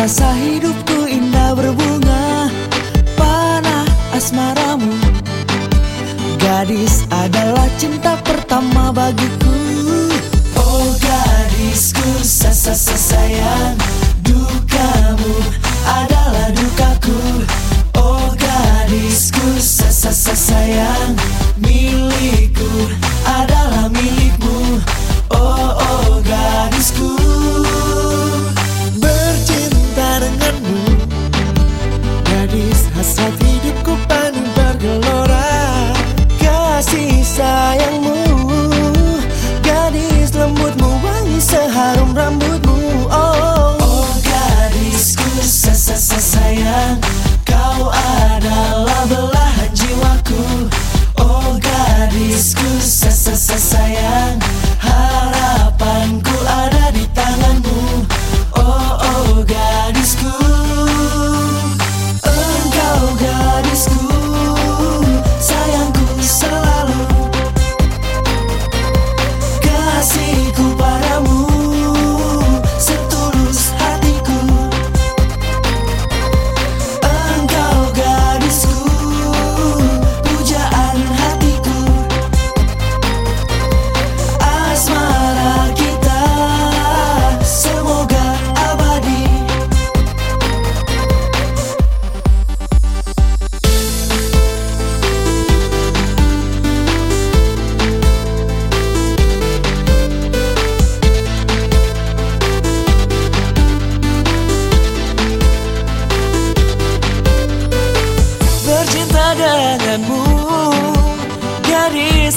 Rasa hidupku indah berbunga Panah asmaramu. Gadis adalah cinta pertama bagiku. Oh gadisku, sasa-sayang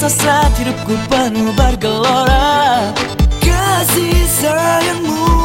sesat hidupku penuh bergelora. Kasih sayangmu.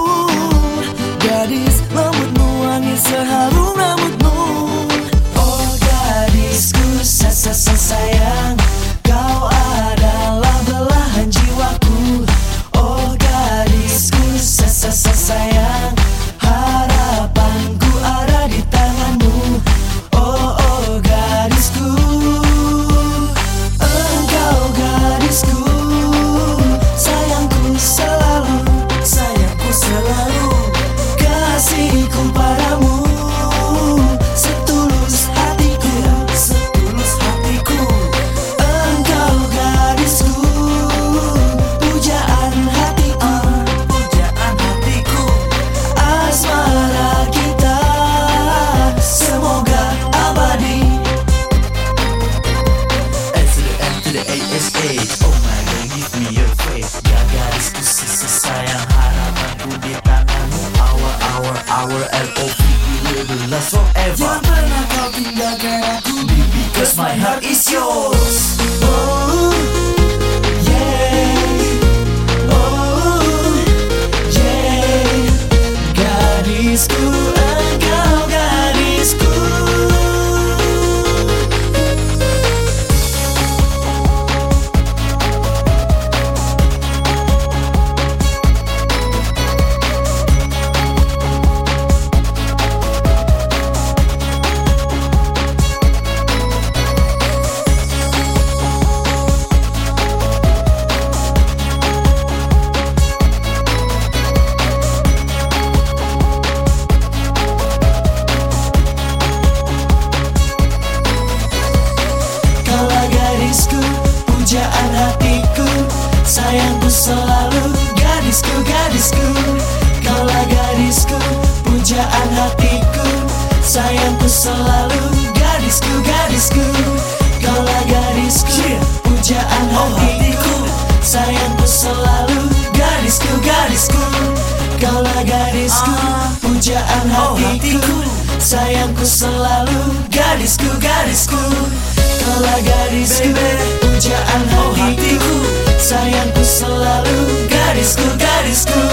power and OVP will last forever. Jangan pernah kau tinggalkan aku baby Cause my heart is yours. selalu Gadisku, gadisku Kaulah gadisku Pujaan hatiku. Sayangku selalu Gadisku, gadisku Kaulah gadisku Pujaan hatiku. Sayangku selalu Gadisku, gadisku Kaulah gadisku Pujaan hatiku. Sayangku selalu Gadisku, gadisku Kaulah gadisku Pujaan hatiku. Garisco, Garisco